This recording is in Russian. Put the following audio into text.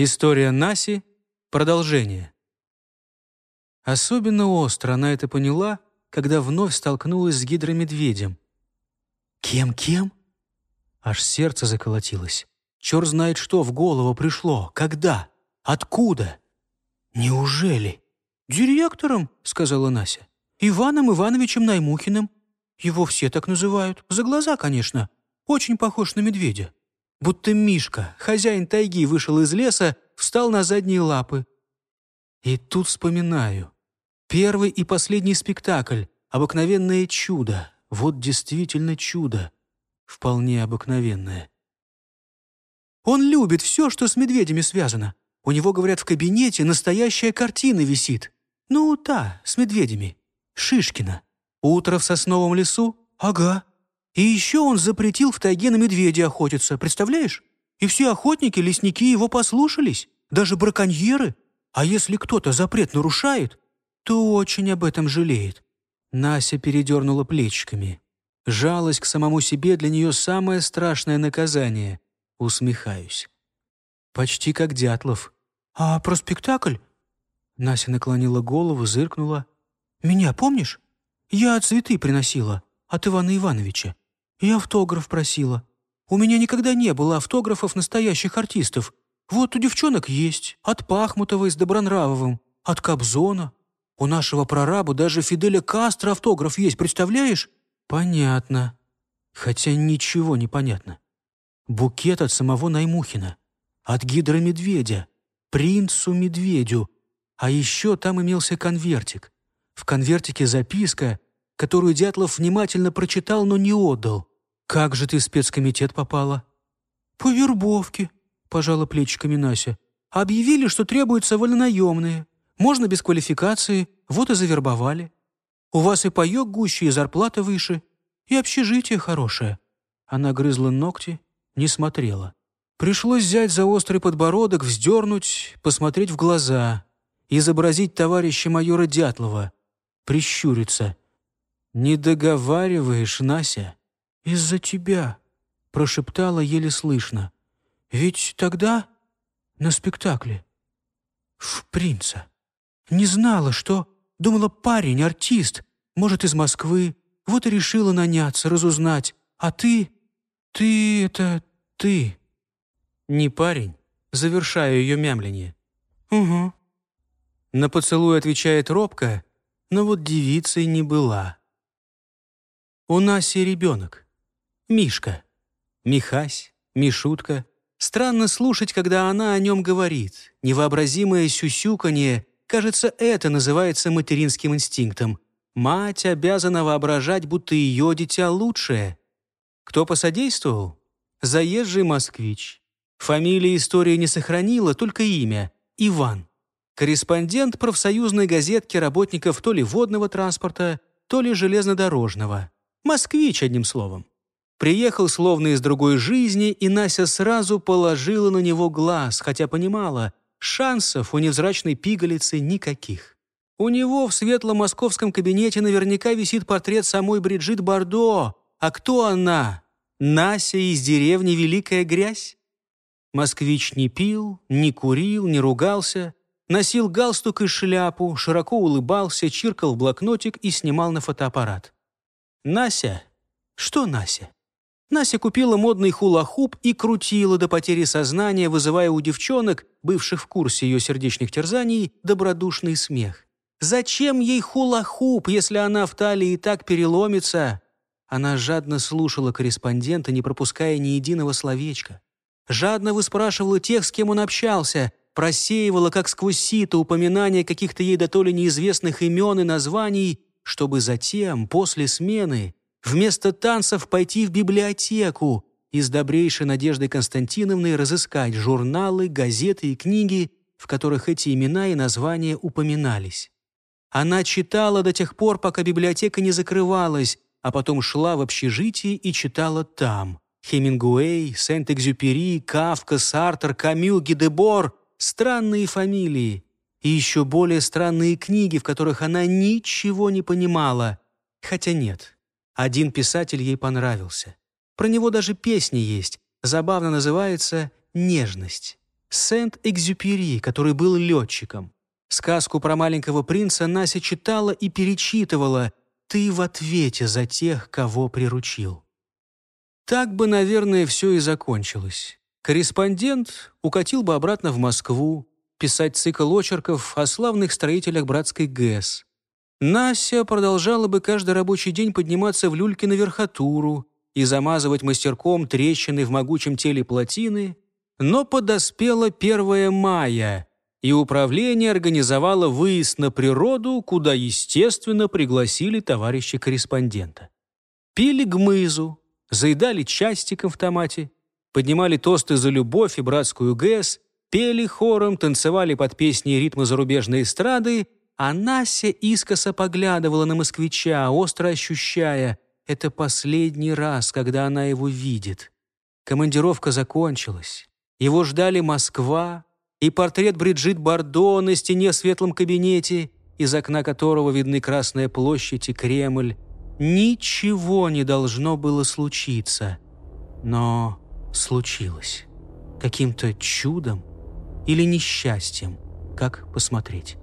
История Наси. Продолжение. Особенно остро она это поняла, когда вновь столкнулась с гидромедведем. «Кем-кем?» Аж сердце заколотилось. Черт знает что в голову пришло. Когда? Откуда? Неужели? «Директором», — сказала Нася. «Иваном Ивановичем Наймухиным. Его все так называют. За глаза, конечно. Очень похож на медведя. Будто Мишка, хозяин тайги, вышел из леса, встал на задние лапы. И тут вспоминаю. Первый и последний спектакль. Обыкновенное чудо. Вот действительно чудо. Вполне обыкновенное. Он любит все, что с медведями связано. У него, говорят, в кабинете настоящая картина висит. Ну, та, с медведями. Шишкина. Утро в сосновом лесу? Ага. И еще он запретил в тайге на медведя охотиться, представляешь? И все охотники, лесники его послушались, даже браконьеры. А если кто-то запрет нарушает, то очень об этом жалеет. Нася передернула плечиками. Жалость к самому себе для нее самое страшное наказание. Усмехаюсь. Почти как Дятлов. «А про спектакль?» Нася наклонила голову, зыркнула. «Меня помнишь? Я цветы приносила от Ивана Ивановича. И автограф просила. У меня никогда не было автографов настоящих артистов. Вот у девчонок есть. От Пахмутовой с Добронравовым, от Кобзона. У нашего прораба даже Фиделя Кастро автограф есть, представляешь? Понятно. Хотя ничего не понятно. Букет от самого Наймухина. От гидромедведя. Принцу-медведю. А еще там имелся конвертик. В конвертике записка, которую Дятлов внимательно прочитал, но не отдал. «Как же ты в спецкомитет попала?» «По вербовке», — пожала плечиками Нася. «Объявили, что требуются вольнонаемные. Можно без квалификации, вот и завербовали. У вас и паёк гуще, и зарплата выше, и общежитие хорошее». Она грызла ногти, не смотрела. Пришлось взять за острый подбородок, вздернуть, посмотреть в глаза, изобразить товарища майора Дятлова, прищуриться. «Не договариваешь, Нася?» «Из-за тебя», — прошептала еле слышно. «Ведь тогда на спектакле в принца. Не знала, что... Думала, парень, артист, может, из Москвы. Вот и решила наняться, разузнать. А ты... ты это... ты...» «Не парень», — завершаю ее мямление. «Угу». На поцелуй отвечает робко, но вот девицей не была. «У нас и ребенок». Мишка. Михась, Мишутка. Странно слушать, когда она о нем говорит. Невообразимое сюсюканье, кажется, это называется материнским инстинктом. Мать обязана воображать, будто ее дитя лучшее. Кто посодействовал? Заезжий москвич. Фамилии истории не сохранила, только имя — Иван. Корреспондент профсоюзной газетки работников то ли водного транспорта, то ли железнодорожного. Москвич, одним словом. Приехал словно из другой жизни, и Нася сразу положила на него глаз, хотя понимала, шансов у невзрачной пигалицы никаких. У него в светлом московском кабинете наверняка висит портрет самой Бриджит Бардо. А кто она? Нася из деревни Великая Грязь? Москвич не пил, не курил, не ругался, носил галстук и шляпу, широко улыбался, чиркал в блокнотик и снимал на фотоаппарат. Нася? Что Нася? Настя купила модный хула-хуп и крутила до потери сознания, вызывая у девчонок, бывших в курсе ее сердечных терзаний, добродушный смех. «Зачем ей хула-хуп, если она в талии и так переломится?» Она жадно слушала корреспондента, не пропуская ни единого словечка. Жадно выспрашивала тех, с кем он общался, просеивала, как сквозь сито, упоминания каких-то ей до то ли неизвестных имен и названий, чтобы затем, после смены, Вместо танцев пойти в библиотеку и с добрейшей Надеждой Константиновной разыскать журналы, газеты и книги, в которых эти имена и названия упоминались. Она читала до тех пор, пока библиотека не закрывалась, а потом шла в общежитие и читала там. Хемингуэй, Сент-Экзюпери, Кавка, Сартер, Камю, Гидебор — странные фамилии. И еще более странные книги, в которых она ничего не понимала. Хотя нет, один писатель ей понравился. Про него даже песни есть. Забавно называется «Нежность». Сент-Экзюпери, который был летчиком. Сказку про маленького принца Нася читала и перечитывала «Ты в ответе за тех, кого приручил». Так бы, наверное, все и закончилось. Корреспондент укатил бы обратно в Москву, писать цикл очерков о славных строителях братской ГЭС. Нася продолжала бы каждый рабочий день подниматься в люльке на верхотуру и замазывать мастерком трещины в могучем теле плотины, но подоспело 1 мая, и управление организовало выезд на природу, куда, естественно, пригласили товарища-корреспондента. Пили гмызу, заедали частиком в томате, поднимали тосты за любовь и братскую ГЭС, пели хором, танцевали под песни и ритмы зарубежной эстрады, а Нася искоса поглядывала на москвича, остро ощущая, это последний раз, когда она его видит. Командировка закончилась. Его ждали Москва и портрет Бриджит Бардо на стене в светлом кабинете, из окна которого видны Красная площадь и Кремль. Ничего не должно было случиться. Но случилось. Каким-то чудом или несчастьем, как посмотреть.